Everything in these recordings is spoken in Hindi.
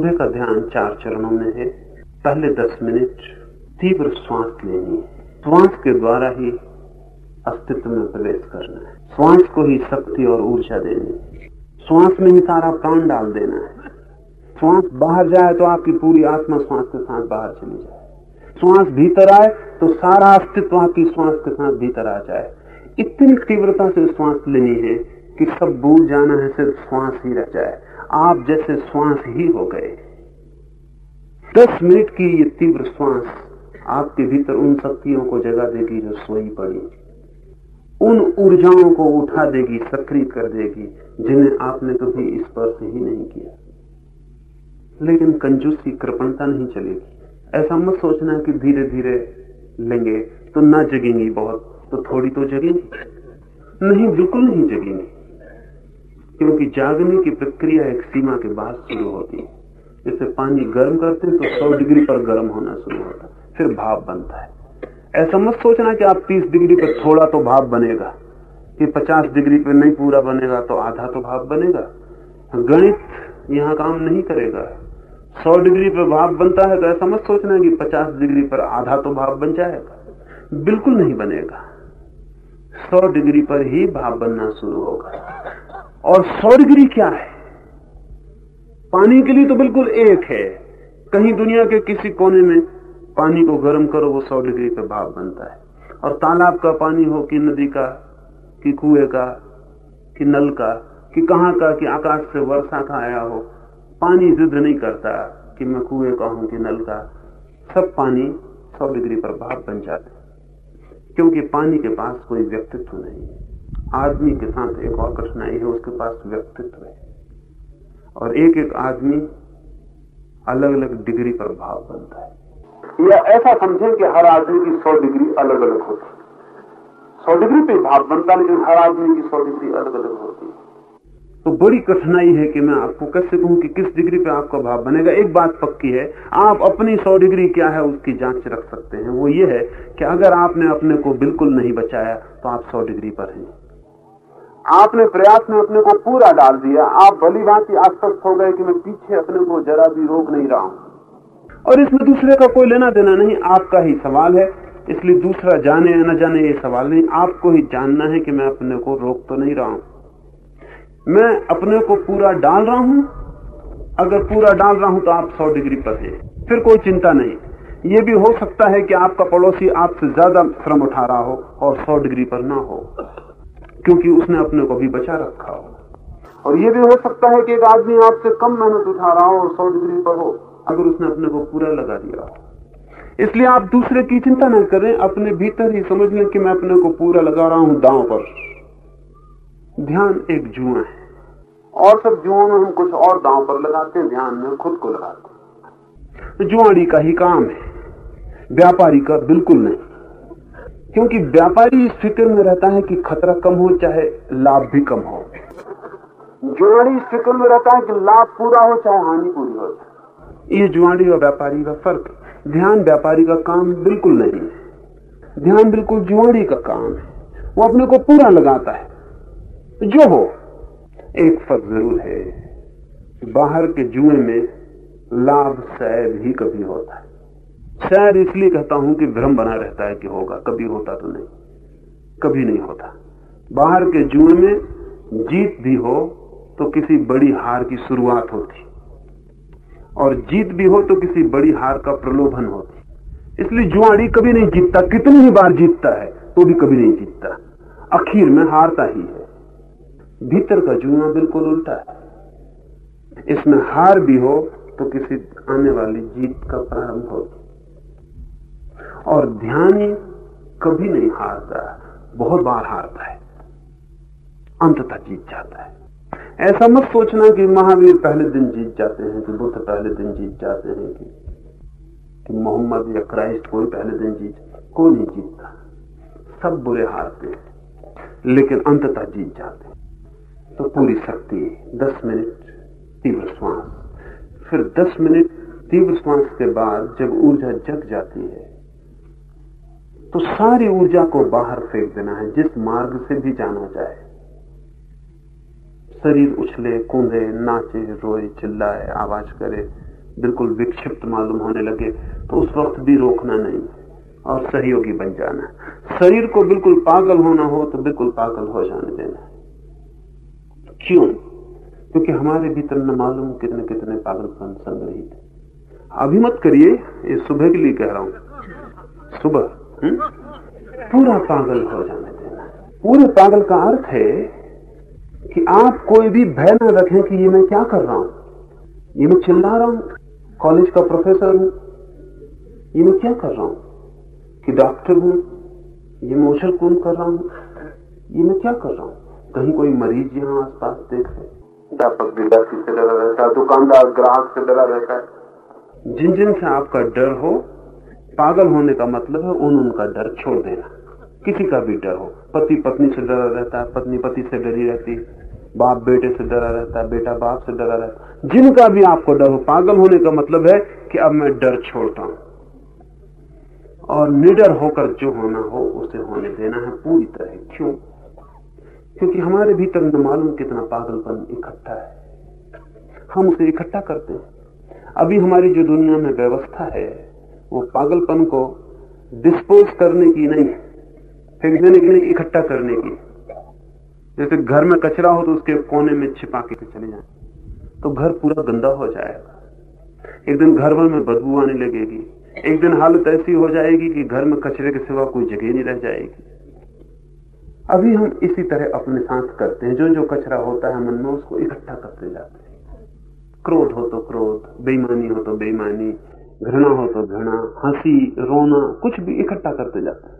सुबह का ध्यान चार चरणों में है। पहले दस मिनट तीव्र श्वास लेनी है। श्वास के द्वारा ही अस्तित्व में प्रवेश करना है। श्वास को ही शक्ति और ऊर्जा देनी श्वास में ही सारा प्राण डाल देना है। श्वास बाहर जाए तो आपकी पूरी आत्मा श्वास के साथ बाहर चली जाए। श्वास भीतर आए तो सारा अस्तित्व आपकी श्वास के साथ भीतर आ जाए। इतनी तीव्रता से श्वास लेनी है कि सब भूल जाना है, सिर्फ़ श्वास ही रह जाए। आप जैसे श्वास ही हो गए। दस मिनट की ये तीव्र श्वास आपके भीतर उन शक्तियों को जगा देगी जो सोई पड़ी। उन ऊर्जाओं को उठा देगी, सक्रिय कर देगी, जिन्हें आपने कभी स्पर्श ही नहीं किया। लेकिन कंजूसी कृपणता नहीं चलेगी। ऐसा मत सोचना कि धीरे धीरे लेंगे तो ना जगेंगी बहुत तो थोड़ी तो जगेंगी। नहीं, बिल्कुल नहीं जगेंगी। क्योंकि जागने की प्रक्रिया एक सीमा के बाद शुरू होती है। जैसे पानी गर्म करते हैं तो 100 डिग्री पर गर्म होना शुरू होता है, फिर भाप बनता है। ऐसा मत सोचना कि आप 30 डिग्री पर थोड़ा तो भाप बनेगा, कि 50 डिग्री पर नहीं पूरा बनेगा तो आधा तो भाप बनेगा। गणित यहाँ काम नहीं करेगा। 100 डिग्री पर भाप बनता है तो ऐसा मत सोचना कि 50 डिग्री पर आधा तो भाप बन जाएगा। बिल्कुल नहीं बनेगा। 100 डिग्री पर ही भाप बनना शुरू होगा। और 100 डिग्री क्या है? पानी के लिए तो बिल्कुल एक है। कहीं दुनिया के किसी कोने में पानी को गर्म करो, वो सौ डिग्री पर भाव बनता है। और तालाब का पानी हो कि नदी का, कि कुएँ का, कि नल का, कि कहाँ का, कि आकाश से वर्षा का आया हो, पानी जिद नहीं करता कि मैं कुएँ का हूँ, कि नल का। सब पानी सौ डिग्री पर भाव बन जाते क्योंकि पानी के पास कोई व्यक्तित्व नहीं है। आदमी के साथ एक और कठिनाई है, उसके पास व्यक्तित्व है। और एक एक आदमी अलग अलग डिग्री पर भाव बनता है। या ऐसा समझें कि हर आदमी की सौ डिग्री अलग अलग होती सौ डिग्री पे भाव बनता लेकिन हर आदमी की सौ डिग्री अलग अलग होती है। तो बड़ी कठिनाई है कि मैं आपको कैसे कहूँ कि किस डिग्री पे आपका भाव बनेगा। एक बात पक्की है, आप अपनी सौ डिग्री क्या है उसकी जाँच रख सकते हैं। वो ये है कि अगर आपने अपने को बिल्कुल नहीं बचाया तो आप सौ डिग्री पर हैं। आपने प्रयास में अपने को पूरा डाल दिया। आप भली बात आश्वस्त हो गए कि मैं पीछे अपने को जरा भी रोक नहीं रहा हूँ। और इसमें दूसरे का कोई लेना देना नहीं, आपका ही सवाल है। इसलिए दूसरा जाने या न जाने ये सवाल नहीं, आपको ही जानना है कि मैं अपने को रोक तो नहीं रहा हूँ। मैं अपने को पूरा डाल रहा हूँ। अगर पूरा डाल रहा हूँ तो आप सौ डिग्री पर हैं। फिर कोई चिंता नहीं। ये भी हो सकता है कि आपका पड़ोसी आपसे ज़्यादा श्रम उठा रहा हो और सौ डिग्री पर ना हो। क्योंकि उसने अपने को भी बचा रखा हो। और ये भी हो सकता है कि एक आदमी आपसे कम मेहनत उठा रहा हो और 100 डिग्री पर हो, अगर उसने अपने को पूरा लगा दिया हो। इसलिए आप दूसरे की चिंता न करें, अपने भीतर ही समझ लें कि मैं अपने को पूरा लगा रहा हूँ दांव पर। ध्यान एक जुआ है। और सब जुओं में हम कुछ और दांव पर लगाते हैं, ध्यान में खुद को लगाते हैं। जुआड़ी का ही काम है, व्यापारी का बिल्कुल नहीं। क्योंकि व्यापारी इस फ़िक्र में रहता है कि खतरा कम हो चाहे लाभ भी कम हो। जुआड़ी इस फ़िक्र में रहता है कि लाभ पूरा हो चाहे हानि पूरी हो। ये जुआड़ी और व्यापारी का फ़र्क ध्यान व्यापारी का काम बिल्कुल नहीं है। ध्यान बिल्कुल जुआड़ी का काम है। वो अपने को पूरा लगाता है। जो हो एक फ़र्क ज़रूर है बाहर के जुए में लाभ शायद ही कभी होता है। शायद इसलिए कहता हूँ कि भ्रम बना रहता है कि होगा, कभी होता तो नहीं, कभी नहीं होता। बाहर के जुए में जीत भी हो तो किसी बड़ी हार की शुरुआत होती, और जीत भी हो तो किसी बड़ी हार का प्रलोभन होती। इसलिए जुआड़ी कभी नहीं जीतता, कितनी ही बार जीतता है तो भी कभी नहीं जीतता। आखिर में हारता ही है। भीतर का जुआ बिल्कुल उल्टा है। इसमें हार भी हो तो किसी आने वाली जीत का प्रारंभ हो। और ध्यान कभी नहीं हारता। बहुत बार हारता है। अंततः जीत जाता है। ऐसा मत सोचना कि महावीर पहले दिन जीत जाते हैं कि बुद्ध पहले दिन जीत जाते हैं कि, कि मोहम्मद या क्राइस्ट कोई पहले दिन जीत कोई नहीं जीतता। सब बुरे हारते हैं लेकिन अंततः जीत जाते हैं। तो पूरी शक्ति दस मिनट तीव्र श्वास। फिर दस मिनट तीव्र श्वास के बाद जब ऊर्जा जग जाती है तो सारी ऊर्जा को बाहर फेंक देना है, जिस मार्ग से भी जाना जाए। शरीर उछले, कूदे, नाचे, रोए, चिल्लाए, आवाज़ करे, बिल्कुल विक्षिप्त मालूम होने लगे तो उस वक्त भी रोकना नहीं और सहयोगी बन जाना। शरीर को बिल्कुल पागल होना हो तो बिल्कुल पागल हो जाने देना। क्यों? क्योंकि हमारे भीतर न मालूम कितने कितने पागलपन संग्रहित अभी मत करिए, ये सुबह के लिए कह रहा हूँ। सुबह। हुँ? पूरा पागल हो जाने देना पूरे पागल का अर्थ है कि आप कोई भी भय न रखें कि ये मैं क्या कर रहा हूँ। ये मैं चिल्ला रहा हूँ। कॉलेज का प्रोफेसर हूँ। ये मैं क्या कर रहा हूँ? कि डॉक्टर हूँ। ये मैं उछल कूद कर रहा हूँ। ये मैं क्या कर रहा हूँ? कहीं कोई मरीज़ यहाँ आसपास देख रहे अध्यापक विद्यार्थी से डरा रहता है दुकानदार ग्राहक से डरा रहता है। जिन जिन से आपका डर हो पागल होने का मतलब है उन उनका डर छोड़ देना। किसी का भी डर हो। पति पत्नी से डरा रहता है, पत्नी पति से डरी रहती है। बाप बेटे से डरा रहता है, बेटा बाप से डरा रहता है। जिनका भी आपको डर हो, पागल होने का मतलब है कि अब मैं डर छोड़ता हूँ। और निडर होकर जो होना हो, उसे होने देना है पूरी तरह। क्यों? क्योंकि हमारे भीतर न मालूम कितना पागलपन इकट्ठा है। हम उसे इकट्ठा करते हैं। अभी हमारी जो दुनिया में व्यवस्था है वो पागलपन को डिस्पोज करने की नहीं फेंक देने की नहीं इकट्ठा करने की। जैसे घर में कचरा हो तो उसके कोने में छिपा के चले जाए तो घर पूरा गंदा हो जाएगा। एक दिन घर भर में बदबू आने लगेगी। एक दिन हालत ऐसी हो जाएगी कि घर में कचरे के सिवा कोई जगह नहीं रह जाएगी। अभी हम इसी तरह अपने साथ करते हैं। जो जो कचरा होता है मन में उसको इकट्ठा करते जाते हैं। क्रोध हो तो क्रोध, बेईमानी हो तो बेईमानी घृणा हो तो घृणा, हँसी, रोना, कुछ भी इकट्ठा करते जाते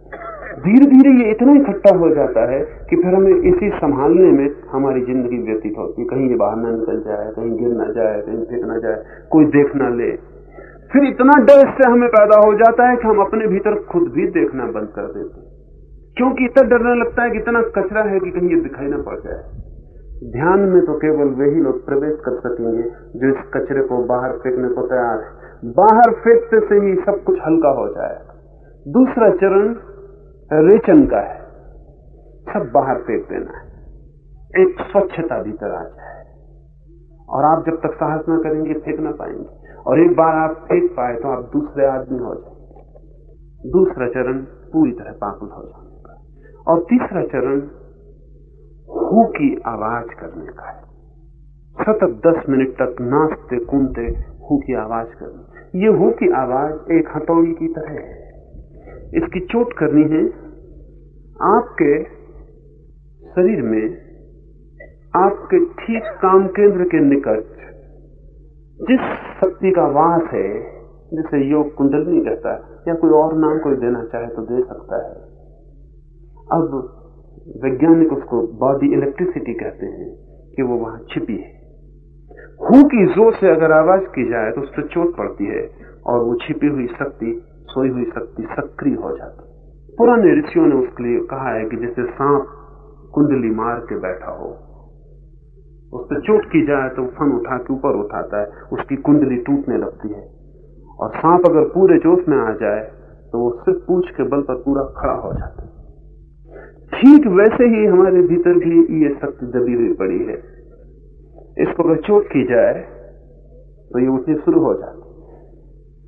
धीरे धीरे ये इतना इकट्ठा हो जाता है कि फिर हमें इसी संभालने में हमारी ज़िंदगी व्यतीत होती है। कहीं ये बाहर ना निकल जाए, कहीं गिर ना जाए, कहीं फेंक ना जाए, कोई देख ना ले। फिर इतना डर इससे हमें पैदा हो जाता है कि हम अपने भीतर खुद भी देखना बंद कर देते हैं। क्योंकि इतना डरने लगता है कि इतना कचरा है कि कहीं ये दिखाई ना पड़ जाए। ध्यान में तो केवल वही लोग प्रवेश कर सकेंगे जो इस कचरे को बाहर फेंकने को तैयार है। बाहर फेंकते से ही सब कुछ हल्का हो जाएगा दूसरा चरण रेचन का है। सब बाहर फेंक देना है। एक स्वच्छता भीतर आ जाए। और आप जब तक साहस ना करेंगे, फेंक ना पाएँगे। और एक बार आप फेंक पाए तो आप दूसरे आदमी हो जाए दूसरा चरण पूरी तरह पागल हो जाने का। और तीसरा चरण हु की आवाज़ करने का है। सतत दस मिनट तक नाचते कूदते हु की आवाज़ करनी ये हु की आवाज़ एक हथौड़ी की तरह है। इसकी चोट करनी है आपके शरीर में, आपके ठीक काम केंद्र के निकट, जिस शक्ति का वास है, जिसे योग कुंडलनी कहता है या कोई और नाम कोई देना चाहे तो दे सकता है। अब वैज्ञानिक उसको बॉडी इलेक्ट्रिसिटी कहते हैं कि वो वहाँ छिपी है। हु की ज़ोर से अगर आवाज़ की जाए तो उस पर चोट पड़ती है और वो छिपी हुई शक्ति, सोई हुई शक्ति सक्रिय हो जाती पुराने ऋषियों ने उसके लिए कहा है कि जैसे सांप कुंडली मार के बैठा हो, उस पर चोट की जाए तो फन उठा के ऊपर उठाता है, उसकी कुंडली टूटने लगती है। और सांप अगर पूरे जोश में आ जाए तो वो सिर्फ़ पूछ के बल पर पूरा खड़ा हो जाता है। ठीक वैसे ही हमारे भीतर भी ये शक्ति दबी हुई पड़ी है। इसको अगर चोट की जाए तो ये उठनी शुरू हो जाती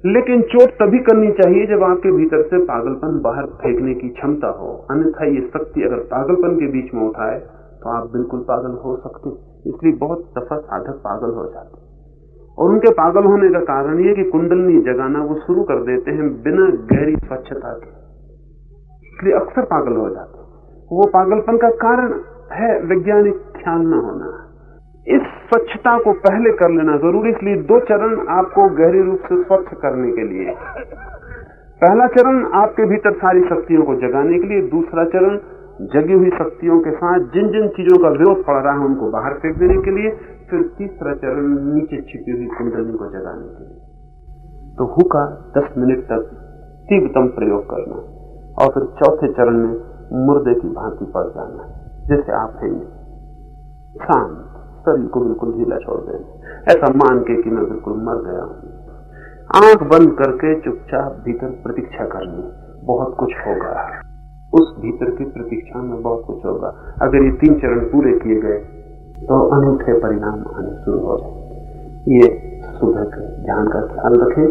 लेकिन चोट तभी करनी चाहिए जब आपके भीतर से पागलपन बाहर फेंकने की क्षमता हो। अन्यथा ये शक्ति अगर पागलपन के बीच में उठाए तो आप बिल्कुल पागल हो सकते इसलिए बहुत दफ़ा साधक पागल हो जाते और उनके पागल होने का कारण यह कि कुंडलनी जगाना वो शुरू कर देते हैं बिना गहरी स्वच्छता के। इसलिए अक्सर पागल हो जाते वो पागलपन का कारण है वैज्ञानिक ख्याल न होना। स्वच्छता को पहले कर लेना ज़रूरी, इसलिए दो चरण आपको गहरे रूप से स्वच्छ करने के लिए। पहला चरण, आपके भीतर सारी शक्तियों को जगाने के लिए। दूसरा चरण, जगी हुई शक्तियों के साथ जिन जिन चीज़ों का विरोध पड़ रहा है उनको बाहर फेंक देने के लिए। फिर तीसरा चरण, नीचे छिपी हुई कुंडली को जगाने के लिए। तो हु का दस मिनट तक तीव्रतम प्रयोग करना। और फिर चौथे चरण में मुर्दे की भांति पड़ जाना, जैसे आप हैं शांत। शरीर को बिल्कुल ढीला छोड़ देना ऐसा मान के कि मैं बिल्कुल मर गया हूँ। आँख बंद करके चुपचाप भीतर प्रतीक्षा करनी, बहुत कुछ होगा। उस भीतर की प्रतीक्षा में बहुत कुछ होगा। अगर ये तीन चरण पूरे किए गए तो अनूठे परिणाम आने शुरू हो जाए ये सुबह के ध्यान का ख्याल रखें।